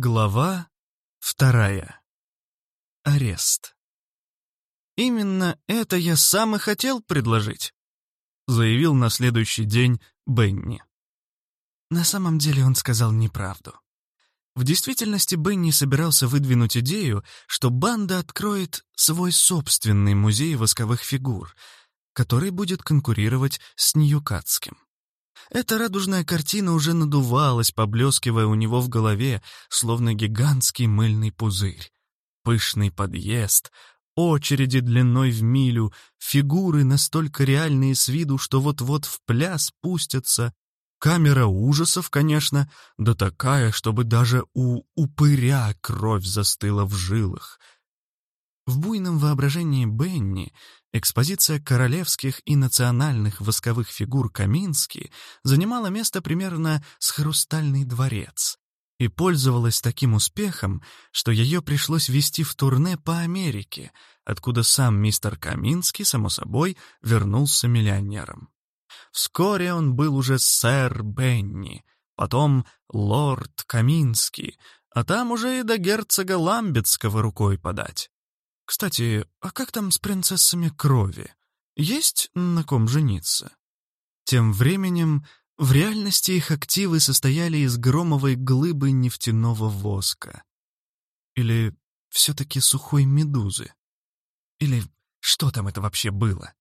Глава вторая. Арест. «Именно это я сам и хотел предложить», — заявил на следующий день Бенни. На самом деле он сказал неправду. В действительности Бенни собирался выдвинуть идею, что банда откроет свой собственный музей восковых фигур, который будет конкурировать с Ньюкатским. Эта радужная картина уже надувалась, поблескивая у него в голове, словно гигантский мыльный пузырь. Пышный подъезд, очереди длиной в милю, фигуры настолько реальные с виду, что вот-вот в пляс пустятся. Камера ужасов, конечно, да такая, чтобы даже у упыря кровь застыла в жилах. В буйном воображении Бенни Экспозиция королевских и национальных восковых фигур Камински занимала место примерно с «Хрустальный дворец» и пользовалась таким успехом, что ее пришлось вести в турне по Америке, откуда сам мистер Каминский, само собой, вернулся миллионером. Вскоре он был уже сэр Бенни, потом лорд Каминский, а там уже и до герцога Ламбетского рукой подать. Кстати, а как там с принцессами крови? Есть на ком жениться? Тем временем в реальности их активы состояли из громовой глыбы нефтяного воска. Или все-таки сухой медузы? Или что там это вообще было?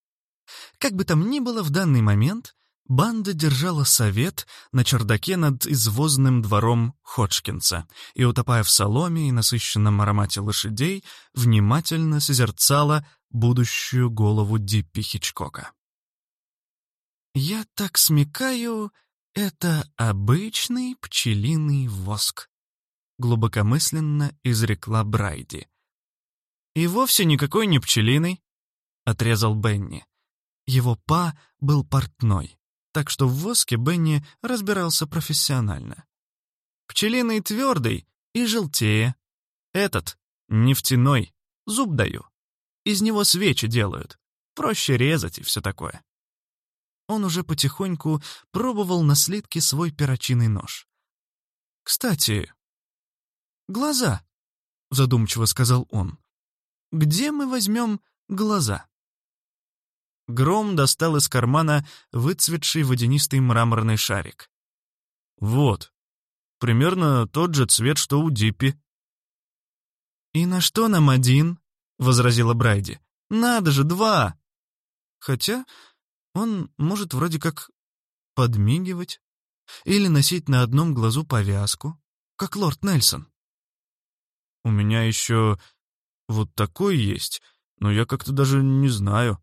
Как бы там ни было, в данный момент Банда держала совет на чердаке над извозным двором Ходжкинса и, утопая в соломе и насыщенном аромате лошадей, внимательно созерцала будущую голову Диппи Хичкока. «Я так смекаю, это обычный пчелиный воск», — глубокомысленно изрекла Брайди. «И вовсе никакой не пчелиный», — отрезал Бенни. Его па был портной так что в воске Бенни разбирался профессионально. Пчелиный твердый и желтее. Этот — нефтяной, зуб даю. Из него свечи делают. Проще резать и все такое. Он уже потихоньку пробовал на слитке свой перочинный нож. «Кстати, глаза», — задумчиво сказал он. «Где мы возьмем глаза?» Гром достал из кармана выцветший водянистый мраморный шарик. «Вот, примерно тот же цвет, что у Диппи». «И на что нам один?» — возразила Брайди. «Надо же, два!» Хотя он может вроде как подмигивать или носить на одном глазу повязку, как лорд Нельсон. «У меня еще вот такой есть, но я как-то даже не знаю»,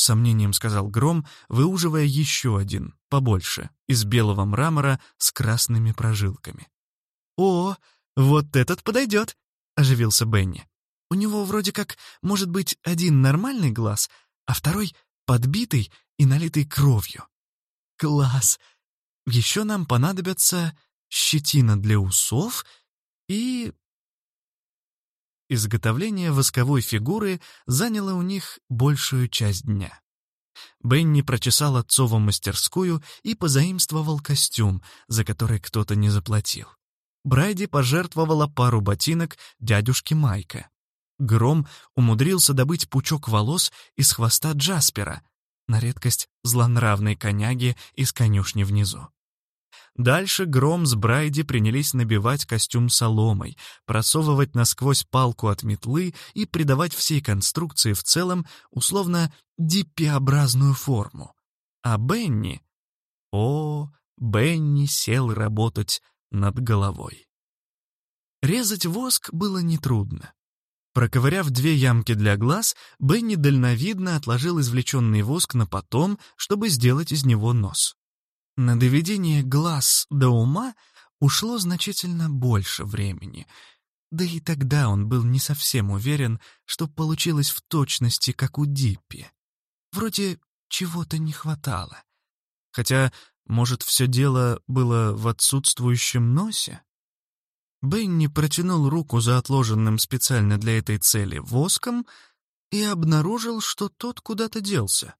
сомнением сказал Гром, выуживая еще один, побольше, из белого мрамора с красными прожилками. «О, вот этот подойдет!» — оживился Бенни. «У него вроде как может быть один нормальный глаз, а второй подбитый и налитый кровью. Класс! Еще нам понадобятся щетина для усов и Изготовление восковой фигуры заняло у них большую часть дня. Бенни прочесал отцову мастерскую и позаимствовал костюм, за который кто-то не заплатил. Брайди пожертвовала пару ботинок дядюшки Майка. Гром умудрился добыть пучок волос из хвоста Джаспера, на редкость злонравной коняги из конюшни внизу. Дальше Гром с Брайди принялись набивать костюм соломой, просовывать насквозь палку от метлы и придавать всей конструкции в целом условно диппиобразную форму. А Бенни... О, Бенни сел работать над головой. Резать воск было нетрудно. Проковыряв две ямки для глаз, Бенни дальновидно отложил извлеченный воск на потом, чтобы сделать из него нос. На доведение глаз до ума ушло значительно больше времени, да и тогда он был не совсем уверен, что получилось в точности, как у Диппи. Вроде чего-то не хватало. Хотя, может, все дело было в отсутствующем носе? Бенни протянул руку за отложенным специально для этой цели воском и обнаружил, что тот куда-то делся.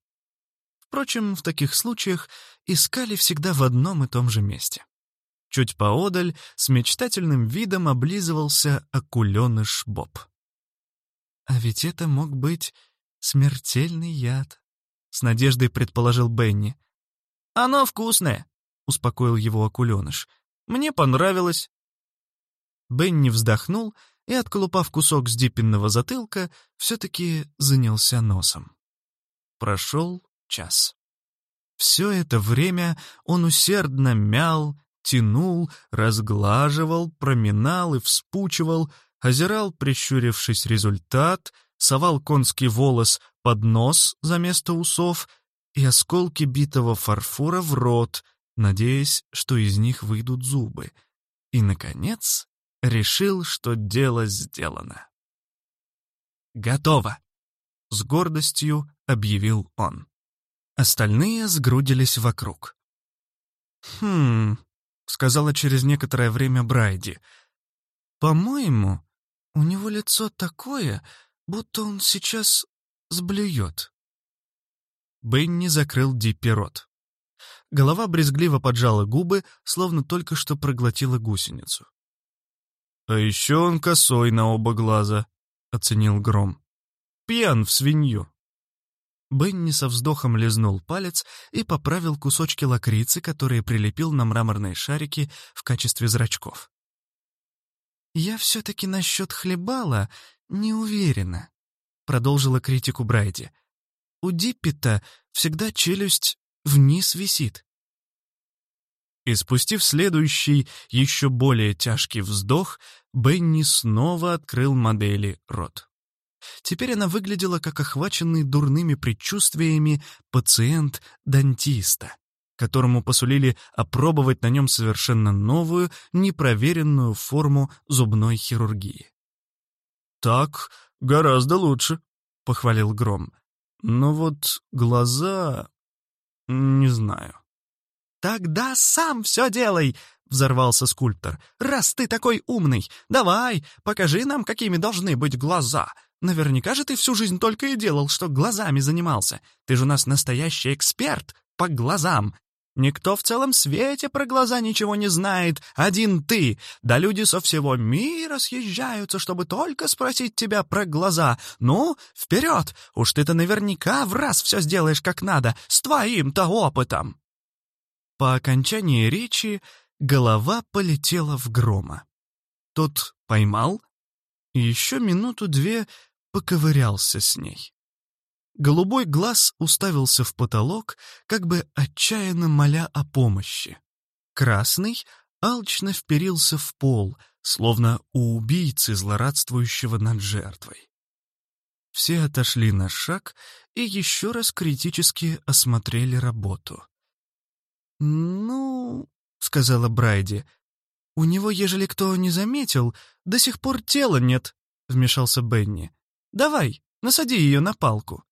Впрочем, в таких случаях искали всегда в одном и том же месте. Чуть поодаль с мечтательным видом облизывался акуленыш Боб. «А ведь это мог быть смертельный яд», — с надеждой предположил Бенни. «Оно вкусное», — успокоил его акуленыш. «Мне понравилось». Бенни вздохнул и, отколупав кусок с диппинного затылка, все-таки занялся носом. Прошел час. Все это время он усердно мял, тянул, разглаживал, проминал и вспучивал, озирал, прищурившись, результат, совал конский волос под нос за место усов и осколки битого фарфора в рот, надеясь, что из них выйдут зубы. И, наконец, решил, что дело сделано. «Готово!» — с гордостью объявил он. Остальные сгрудились вокруг. «Хм...» — сказала через некоторое время Брайди. «По-моему, у него лицо такое, будто он сейчас сблюет». Бенни закрыл Диппи рот. Голова брезгливо поджала губы, словно только что проглотила гусеницу. «А еще он косой на оба глаза», — оценил Гром. «Пьян в свинью». Бенни со вздохом лизнул палец и поправил кусочки лакрицы, которые прилепил на мраморные шарики в качестве зрачков. «Я все-таки насчет хлебала не уверена», — продолжила критику Брайди. «У Диппита всегда челюсть вниз висит». И спустив следующий, еще более тяжкий вздох, Бенни снова открыл модели рот. Теперь она выглядела как охваченный дурными предчувствиями пациент дантиста, которому посулили опробовать на нем совершенно новую, непроверенную форму зубной хирургии. «Так гораздо лучше», — похвалил Гром. «Но вот глаза... не знаю». «Тогда сам все делай!» — взорвался скульптор. «Раз ты такой умный, давай, покажи нам, какими должны быть глаза. Наверняка же ты всю жизнь только и делал, что глазами занимался. Ты же у нас настоящий эксперт по глазам. Никто в целом свете про глаза ничего не знает, один ты. Да люди со всего мира съезжаются, чтобы только спросить тебя про глаза. Ну, вперед, уж ты-то наверняка в раз все сделаешь как надо, с твоим-то опытом. По окончании речи голова полетела в грома. Тот поймал и еще минуту-две поковырялся с ней. Голубой глаз уставился в потолок, как бы отчаянно моля о помощи. Красный алчно вперился в пол, словно у убийцы, злорадствующего над жертвой. Все отошли на шаг и еще раз критически осмотрели работу. «Ну...» — сказала Брайди. «У него, ежели кто не заметил, до сих пор тела нет», — вмешался Бенни. Давай, насади ее на палку.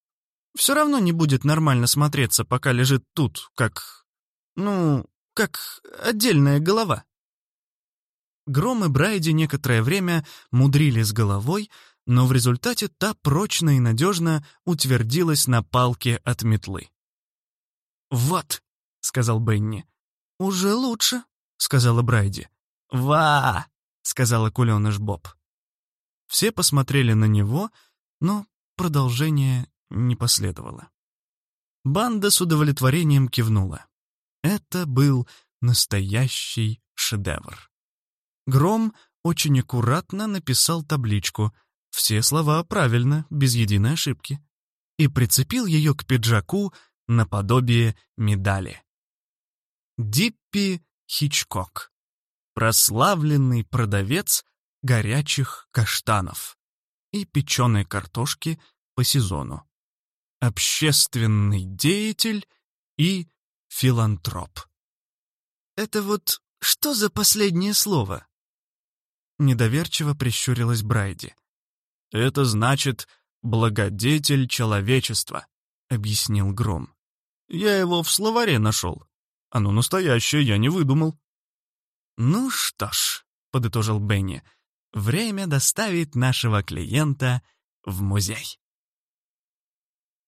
Все равно не будет нормально смотреться, пока лежит тут, как... Ну, как отдельная голова. Гром и Брайди некоторое время мудрили с головой, но в результате та прочно и надежно утвердилась на палке от метлы. «Вот», — сказал Бенни. «Уже лучше», — сказала Брайди. «Ва!» — сказала куленыш Боб. Все посмотрели на него, но продолжение не последовало. Банда с удовлетворением кивнула. Это был настоящий шедевр. Гром очень аккуратно написал табличку «Все слова правильно, без единой ошибки» и прицепил ее к пиджаку наподобие медали. Диппи Хичкок. Прославленный продавец горячих каштанов и печеной картошки по сезону. Общественный деятель и филантроп. «Это вот что за последнее слово?» Недоверчиво прищурилась Брайди. «Это значит «благодетель человечества», — объяснил Гром. «Я его в словаре нашел. Оно настоящее, я не выдумал». «Ну что ж», — подытожил Бенни, — Время доставит нашего клиента в музей.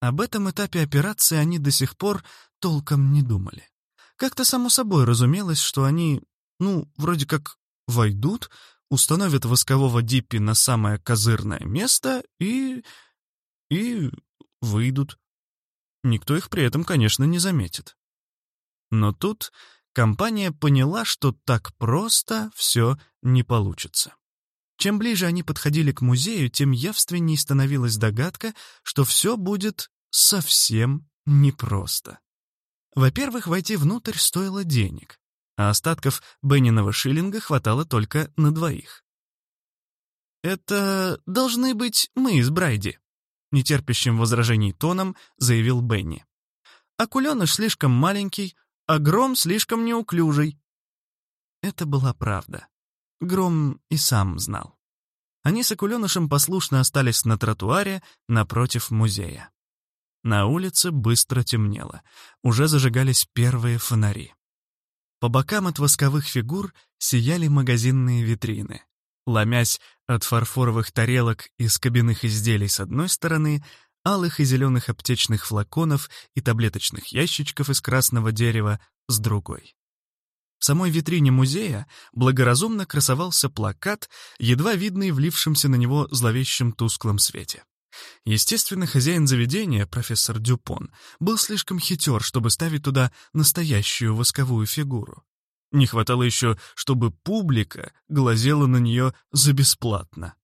Об этом этапе операции они до сих пор толком не думали. Как-то само собой разумелось, что они Ну, вроде как войдут, установят воскового Диппи на самое козырное место и... и выйдут. Никто их при этом, конечно, не заметит. Но тут компания поняла, что так просто все не получится. Чем ближе они подходили к музею, тем явственней становилась догадка, что все будет совсем непросто. Во-первых, войти внутрь стоило денег, а остатков Бенниного шиллинга хватало только на двоих. «Это должны быть мы с Брайди», — нетерпящим возражений тоном заявил Бенни. «Акуленыш слишком маленький, а Гром слишком неуклюжий». Это была правда. Гром и сам знал. Они с Акуленышем послушно остались на тротуаре напротив музея. На улице быстро темнело, уже зажигались первые фонари. По бокам от восковых фигур сияли магазинные витрины. Ломясь от фарфоровых тарелок и скобяных изделий с одной стороны, алых и зеленых аптечных флаконов и таблеточных ящичков из красного дерева с другой. В самой витрине музея благоразумно красовался плакат, едва видный влившимся на него зловещим тусклом свете. Естественно, хозяин заведения, профессор Дюпон, был слишком хитер, чтобы ставить туда настоящую восковую фигуру. Не хватало еще, чтобы публика глазела на нее за бесплатно.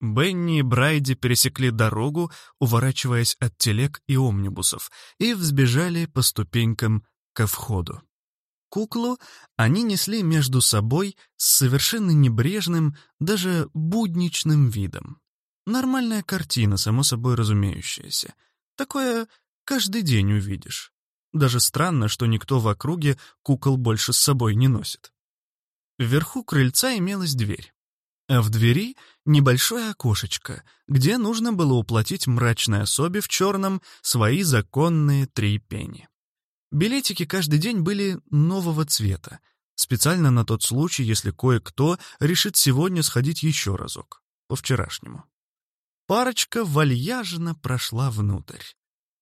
Бенни и Брайди пересекли дорогу, уворачиваясь от телег и омнибусов, и взбежали по ступенькам ко входу. Куклу они несли между собой с совершенно небрежным, даже будничным видом. Нормальная картина, само собой разумеющаяся. Такое каждый день увидишь. Даже странно, что никто в округе кукол больше с собой не носит. Вверху крыльца имелась дверь. А в двери небольшое окошечко, где нужно было уплатить мрачной особе в черном свои законные три пени. Билетики каждый день были нового цвета, специально на тот случай, если кое-кто решит сегодня сходить еще разок, по-вчерашнему. Парочка вальяжно прошла внутрь.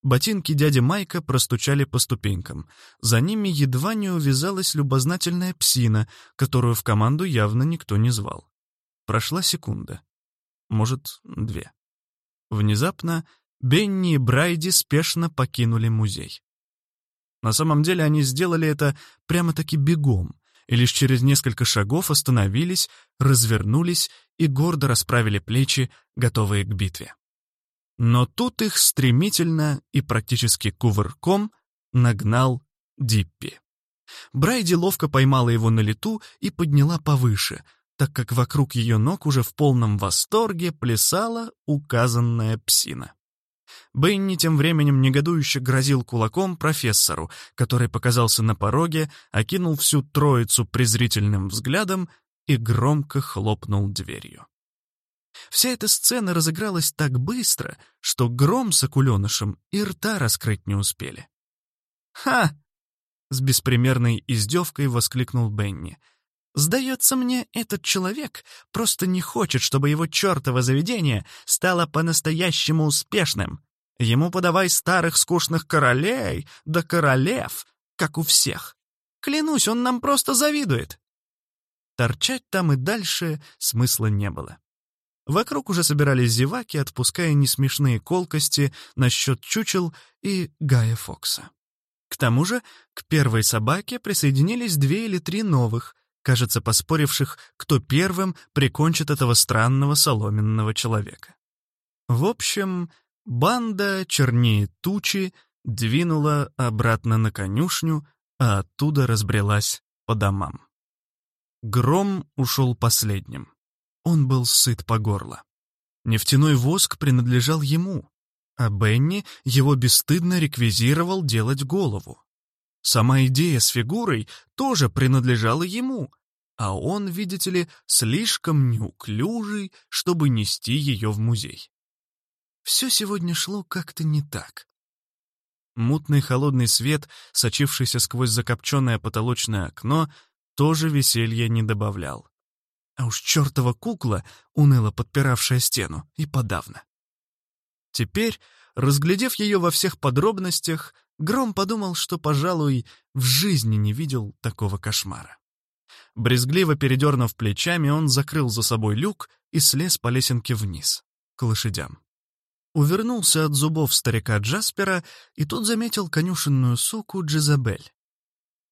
Ботинки дяди Майка простучали по ступенькам. За ними едва не увязалась любознательная псина, которую в команду явно никто не звал. Прошла секунда. Может, две. Внезапно Бенни и Брайди спешно покинули музей. На самом деле они сделали это прямо-таки бегом, и лишь через несколько шагов остановились, развернулись и гордо расправили плечи, готовые к битве. Но тут их стремительно и практически кувырком нагнал Диппи. Брайди ловко поймала его на лету и подняла повыше, так как вокруг ее ног уже в полном восторге плясала указанная псина. Бенни тем временем негодующе грозил кулаком профессору, который показался на пороге, окинул всю троицу презрительным взглядом и громко хлопнул дверью. Вся эта сцена разыгралась так быстро, что гром с акуленышем и рта раскрыть не успели. «Ха!» — с беспримерной издевкой воскликнул Бенни. «Сдается мне, этот человек просто не хочет, чтобы его чертово заведение стало по-настоящему успешным. Ему подавай старых скучных королей, да королев, как у всех. Клянусь, он нам просто завидует. Торчать там и дальше смысла не было. Вокруг уже собирались зеваки, отпуская несмешные колкости насчет чучел и Гая Фокса. К тому же к первой собаке присоединились две или три новых, кажется, поспоривших, кто первым прикончит этого странного соломенного человека. В общем, Банда, чернее тучи, двинула обратно на конюшню, а оттуда разбрелась по домам. Гром ушел последним. Он был сыт по горло. Нефтяной воск принадлежал ему, а Бенни его бесстыдно реквизировал делать голову. Сама идея с фигурой тоже принадлежала ему, а он, видите ли, слишком неуклюжий, чтобы нести ее в музей. Все сегодня шло как-то не так. Мутный холодный свет, сочившийся сквозь закопченное потолочное окно, тоже веселья не добавлял. А уж чертова кукла, уныло подпиравшая стену, и подавно. Теперь, разглядев ее во всех подробностях, Гром подумал, что, пожалуй, в жизни не видел такого кошмара. Брезгливо передернув плечами, он закрыл за собой люк и слез по лесенке вниз, к лошадям. Увернулся от зубов старика Джаспера, и тут заметил конюшенную суку Джизабель.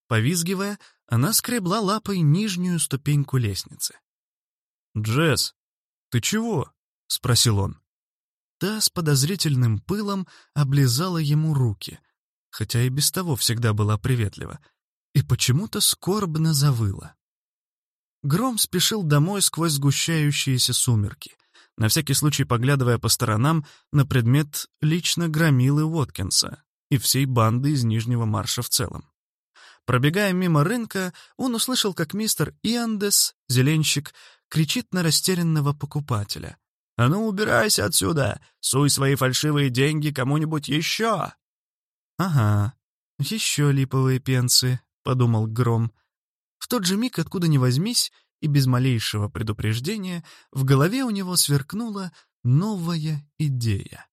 Повизгивая, она скребла лапой нижнюю ступеньку лестницы. «Джесс, ты чего?» — спросил он. Та с подозрительным пылом облизала ему руки, хотя и без того всегда была приветлива, и почему-то скорбно завыла. Гром спешил домой сквозь сгущающиеся сумерки, на всякий случай поглядывая по сторонам на предмет лично громилы Уоткинса и всей банды из Нижнего Марша в целом. Пробегая мимо рынка, он услышал, как мистер Иандес, зеленщик, кричит на растерянного покупателя. «А ну, убирайся отсюда! Суй свои фальшивые деньги кому-нибудь еще!» «Ага, еще липовые пенсы», — подумал Гром. В тот же миг, откуда ни возьмись, и без малейшего предупреждения, в голове у него сверкнула новая идея.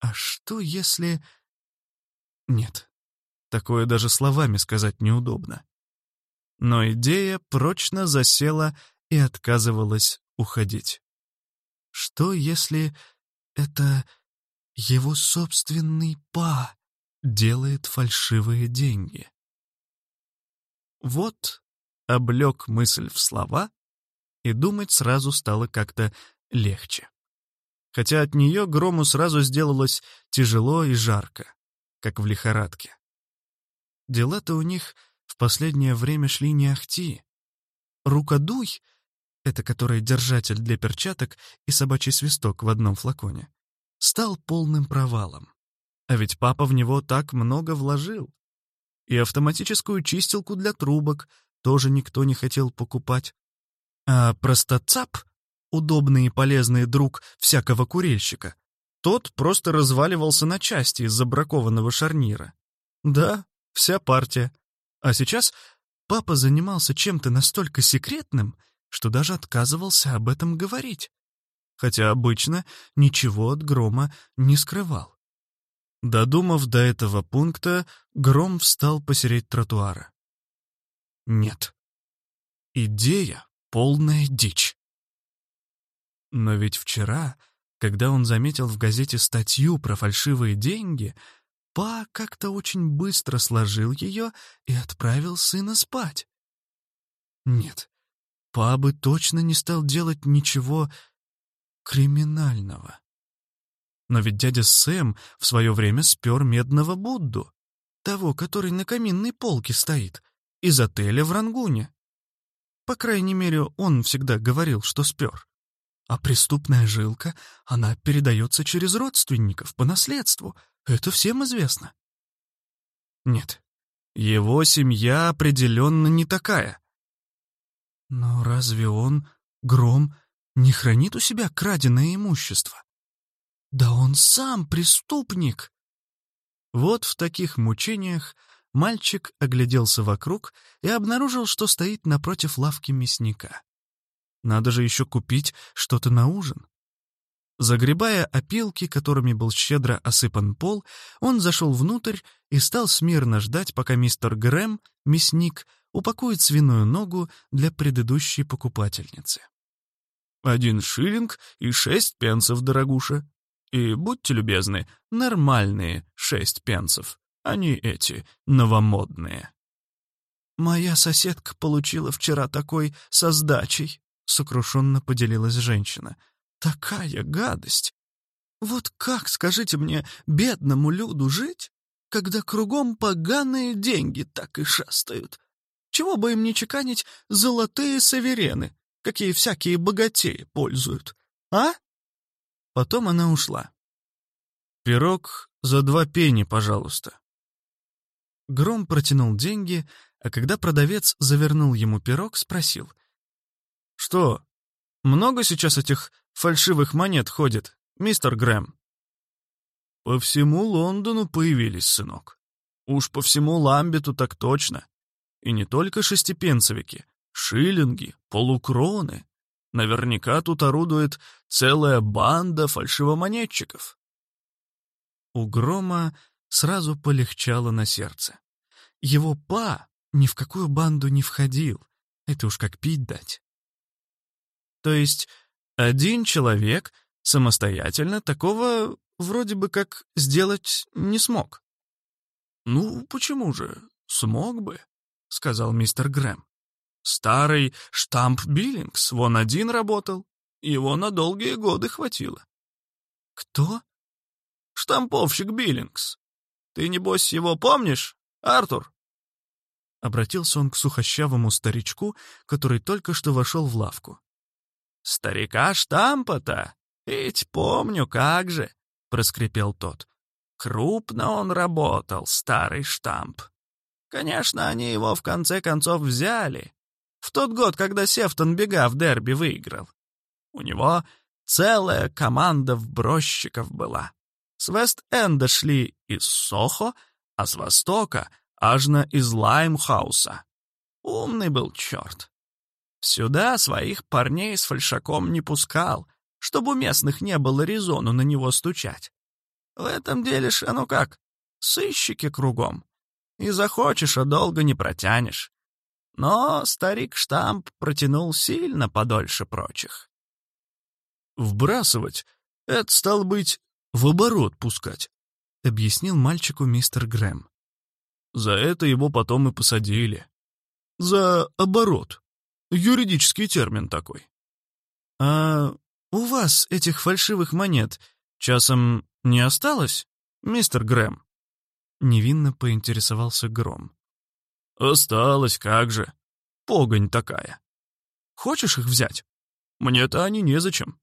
А что если... Нет, такое даже словами сказать неудобно. Но идея прочно засела и отказывалась уходить. Что если это его собственный па делает фальшивые деньги? Вот облег мысль в слова, и думать сразу стало как-то легче. Хотя от нее Грому сразу сделалось тяжело и жарко, как в лихорадке. Дела-то у них в последнее время шли не ахти. Рукодуй — это который держатель для перчаток и собачий свисток в одном флаконе — стал полным провалом. А ведь папа в него так много вложил. И автоматическую чистилку для трубок — тоже никто не хотел покупать. А простоцап, удобный и полезный друг всякого курильщика, тот просто разваливался на части из-за бракованного шарнира. Да, вся партия. А сейчас папа занимался чем-то настолько секретным, что даже отказывался об этом говорить. Хотя обычно ничего от Грома не скрывал. Додумав до этого пункта, Гром встал посередь тротуара. Нет. Идея — полная дичь. Но ведь вчера, когда он заметил в газете статью про фальшивые деньги, Па как-то очень быстро сложил ее и отправил сына спать. Нет, Па бы точно не стал делать ничего криминального. Но ведь дядя Сэм в свое время спер медного Будду, того, который на каминной полке стоит, из отеля в Рангуне. По крайней мере, он всегда говорил, что спер. А преступная жилка, она передается через родственников по наследству. Это всем известно. Нет, его семья определенно не такая. Но разве он, Гром, не хранит у себя краденое имущество? Да он сам преступник. Вот в таких мучениях Мальчик огляделся вокруг и обнаружил, что стоит напротив лавки мясника. Надо же еще купить что-то на ужин. Загребая опилки, которыми был щедро осыпан пол, он зашел внутрь и стал смирно ждать, пока мистер Грэм, мясник, упакует свиную ногу для предыдущей покупательницы. «Один шиллинг и шесть пенсов, дорогуша. И, будьте любезны, нормальные шесть пенсов а не эти новомодные. «Моя соседка получила вчера такой со сдачей», — сокрушенно поделилась женщина. «Такая гадость! Вот как, скажите мне, бедному люду жить, когда кругом поганые деньги так и шастают? Чего бы им не чеканить золотые саверены, какие всякие богатеи пользуют, а?» Потом она ушла. «Пирог за два пени, пожалуйста», Гром протянул деньги, а когда продавец завернул ему пирог, спросил. «Что, много сейчас этих фальшивых монет ходит, мистер Грэм?» «По всему Лондону появились, сынок. Уж по всему Ламбету так точно. И не только шестипенцевики, шиллинги, полукроны. Наверняка тут орудует целая банда фальшивомонетчиков». У Грома сразу полегчало на сердце. Его па ни в какую банду не входил. Это уж как пить дать. То есть один человек самостоятельно такого вроде бы как сделать не смог. «Ну, почему же? Смог бы», — сказал мистер Грэм. «Старый штамп Биллингс вон один работал. Его на долгие годы хватило». «Кто?» «Штамповщик Биллингс. Ты, небось, его помнишь, Артур?» Обратился он к сухощавому старичку, который только что вошел в лавку. «Старика штампа-то? Ведь помню, как же!» — проскрипел тот. Крупно он работал, старый штамп. Конечно, они его в конце концов взяли. В тот год, когда Сефтон бега в дерби выиграл. У него целая команда вбросчиков была. С Вест-Энда шли из Сохо, а с востока аж на из Лаймхауса. Умный был черт. Сюда своих парней с фальшаком не пускал, чтобы у местных не было резону на него стучать. В этом деле ж оно как, сыщики кругом. И захочешь, а долго не протянешь. Но старик Штамп протянул сильно подольше прочих. «Вбрасывать — это, стало быть, в оборот пускать», — объяснил мальчику мистер Грэм. За это его потом и посадили. За оборот. Юридический термин такой. «А у вас этих фальшивых монет часом не осталось, мистер Грэм?» Невинно поинтересовался Гром. «Осталось, как же. Погонь такая. Хочешь их взять? Мне-то они незачем».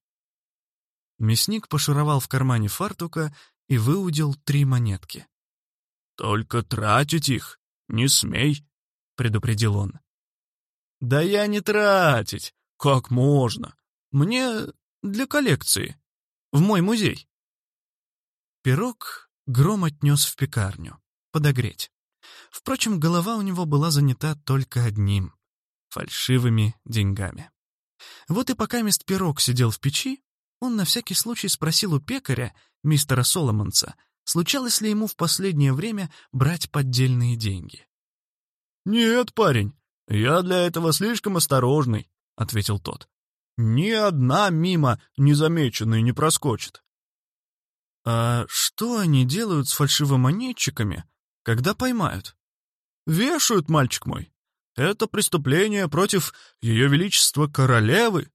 Мясник пошуровал в кармане фартука и выудил три монетки. «Только тратить их не смей», — предупредил он. «Да я не тратить. Как можно? Мне для коллекции. В мой музей». Пирог Гром отнес в пекарню. Подогреть. Впрочем, голова у него была занята только одним — фальшивыми деньгами. Вот и пока мист пирог сидел в печи, он на всякий случай спросил у пекаря, мистера Соломонса, случалось ли ему в последнее время брать поддельные деньги. «Нет, парень, я для этого слишком осторожный», — ответил тот. «Ни одна мимо незамеченной не проскочит. А что они делают с фальшивомонетчиками, когда поймают? Вешают, мальчик мой. Это преступление против Ее Величества Королевы.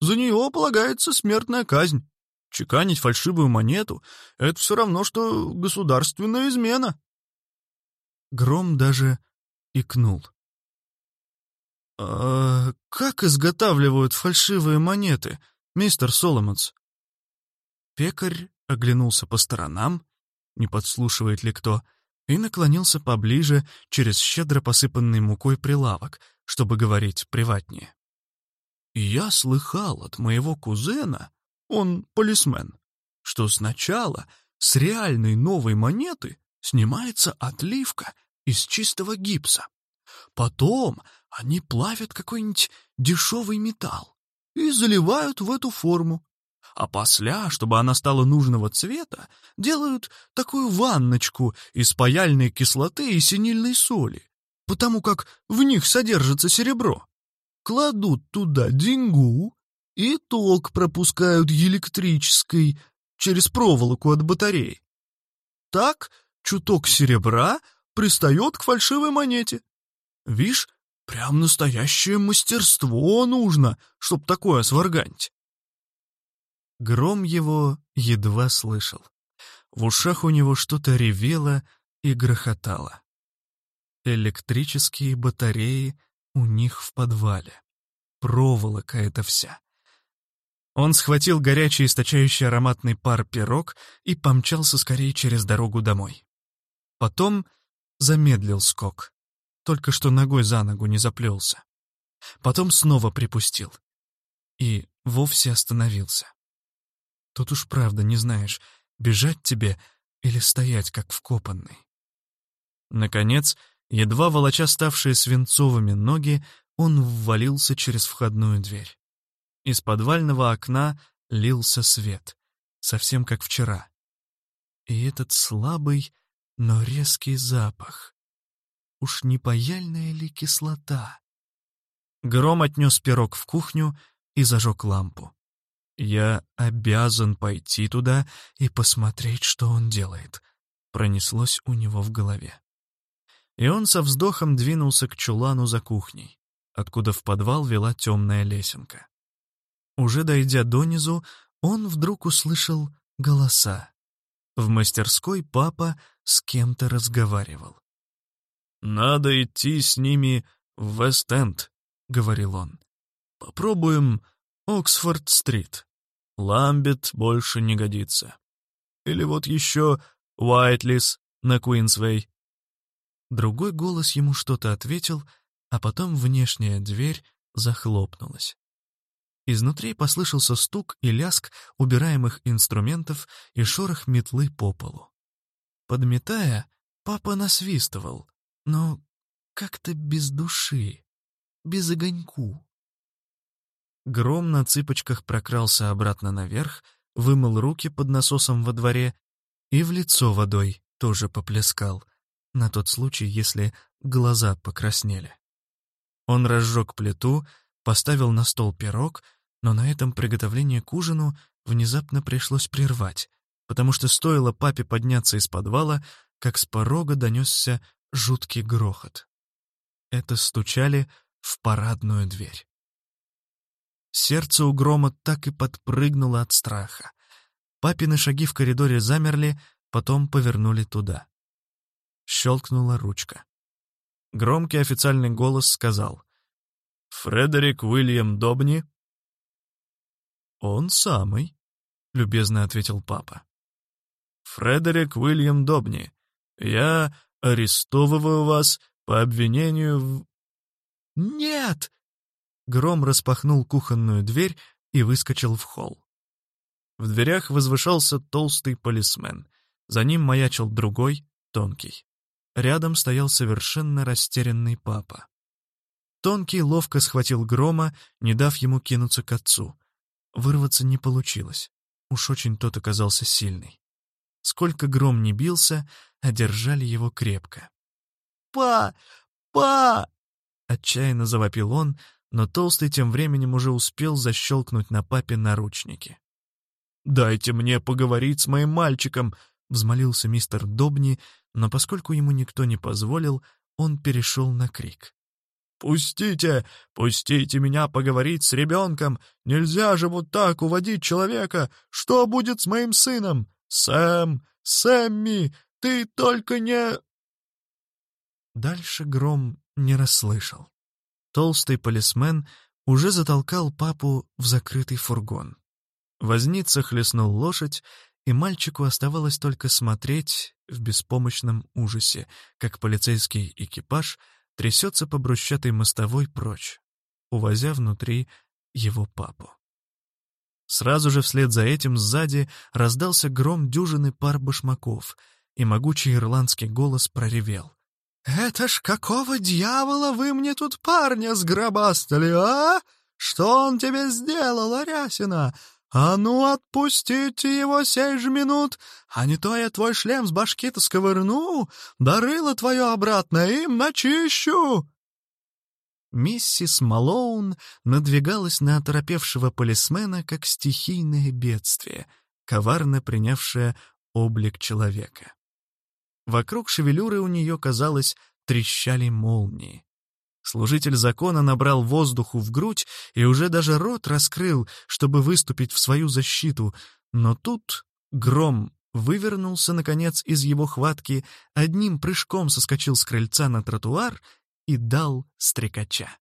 За нее полагается смертная казнь. Чеканить фальшивую монету — это все равно, что государственная измена. Гром даже икнул. «А как изготавливают фальшивые монеты, мистер Соломонс?» Пекарь оглянулся по сторонам, не подслушивает ли кто, и наклонился поближе через щедро посыпанный мукой прилавок, чтобы говорить приватнее. «Я слыхал от моего кузена, он полисмен, что сначала с реальной новой монеты снимается отливка из чистого гипса. Потом они плавят какой-нибудь дешевый металл и заливают в эту форму, а после, чтобы она стала нужного цвета, делают такую ванночку из паяльной кислоты и синильной соли, потому как в них содержится серебро. Кладут туда деньгу и ток пропускают электрической через проволоку от батареи. Так чуток серебра пристает к фальшивой монете. Вишь, прям настоящее мастерство нужно, чтоб такое сварганить. Гром его едва слышал. В ушах у него что-то ревело и грохотало. Электрические батареи у них в подвале. Проволока это вся. Он схватил горячий источающий ароматный пар пирог и помчался скорее через дорогу домой. Потом замедлил скок. Только что ногой за ногу не заплелся. Потом снова припустил. И вовсе остановился. Тут уж правда не знаешь, бежать тебе или стоять, как вкопанный. Наконец, едва волоча ставшие свинцовыми ноги, он ввалился через входную дверь. Из подвального окна лился свет, совсем как вчера. И этот слабый, но резкий запах. Уж не паяльная ли кислота? Гром отнес пирог в кухню и зажег лампу. «Я обязан пойти туда и посмотреть, что он делает», — пронеслось у него в голове. И он со вздохом двинулся к чулану за кухней, откуда в подвал вела темная лесенка. Уже дойдя донизу, он вдруг услышал голоса. В мастерской папа с кем-то разговаривал. «Надо идти с ними в Вест-Энд», — говорил он. «Попробуем Оксфорд-стрит. Ламбет больше не годится. Или вот еще Уайтлис на Куинсвей». Другой голос ему что-то ответил, а потом внешняя дверь захлопнулась. Изнутри послышался стук и ляск убираемых инструментов и шорох метлы по полу. Подметая, папа насвистывал, но как-то без души, без огоньку. Гром на цыпочках прокрался обратно наверх, вымыл руки под насосом во дворе и в лицо водой тоже поплескал, на тот случай, если глаза покраснели. Он разжег плиту, поставил на стол пирог, но на этом приготовление к ужину внезапно пришлось прервать, потому что стоило папе подняться из подвала, как с порога донесся жуткий грохот. Это стучали в парадную дверь. Сердце у грома так и подпрыгнуло от страха. Папины шаги в коридоре замерли, потом повернули туда. Щелкнула ручка. Громкий официальный голос сказал «Фредерик Уильям Добни?» «Он самый», — любезно ответил папа. «Фредерик Уильям Добни, я арестовываю вас по обвинению в...» «Нет!» Гром распахнул кухонную дверь и выскочил в холл. В дверях возвышался толстый полисмен. За ним маячил другой, тонкий. Рядом стоял совершенно растерянный папа. Тонкий ловко схватил Грома, не дав ему кинуться к отцу. Вырваться не получилось. Уж очень тот оказался сильный. Сколько Гром не бился, одержали его крепко. «Па! Па!» Отчаянно завопил он, но Толстый тем временем уже успел защелкнуть на папе наручники. «Дайте мне поговорить с моим мальчиком!» — взмолился мистер Добни, но поскольку ему никто не позволил, он перешел на крик. «Пустите! Пустите меня поговорить с ребенком! Нельзя же вот так уводить человека! Что будет с моим сыном? Сэм! Сэмми! Ты только не...» Дальше Гром не расслышал. Толстый полисмен уже затолкал папу в закрытый фургон. Возница хлестнул лошадь, и мальчику оставалось только смотреть в беспомощном ужасе, как полицейский экипаж трясется по брусчатой мостовой прочь, увозя внутри его папу. Сразу же вслед за этим сзади раздался гром дюжины пар башмаков, и могучий ирландский голос проревел. «Это ж какого дьявола вы мне тут парня сгробастали, а? Что он тебе сделал, Арясина? А ну, отпустите его сей же минут, а не то я твой шлем с башки-то сковырну, дарыло твое обратно им начищу!» Миссис Малоун надвигалась на оторопевшего полисмена как стихийное бедствие, коварно принявшее облик человека. Вокруг шевелюры у нее, казалось, трещали молнии. Служитель закона набрал воздуху в грудь и уже даже рот раскрыл, чтобы выступить в свою защиту, но тут гром вывернулся, наконец, из его хватки, одним прыжком соскочил с крыльца на тротуар и дал стрекача.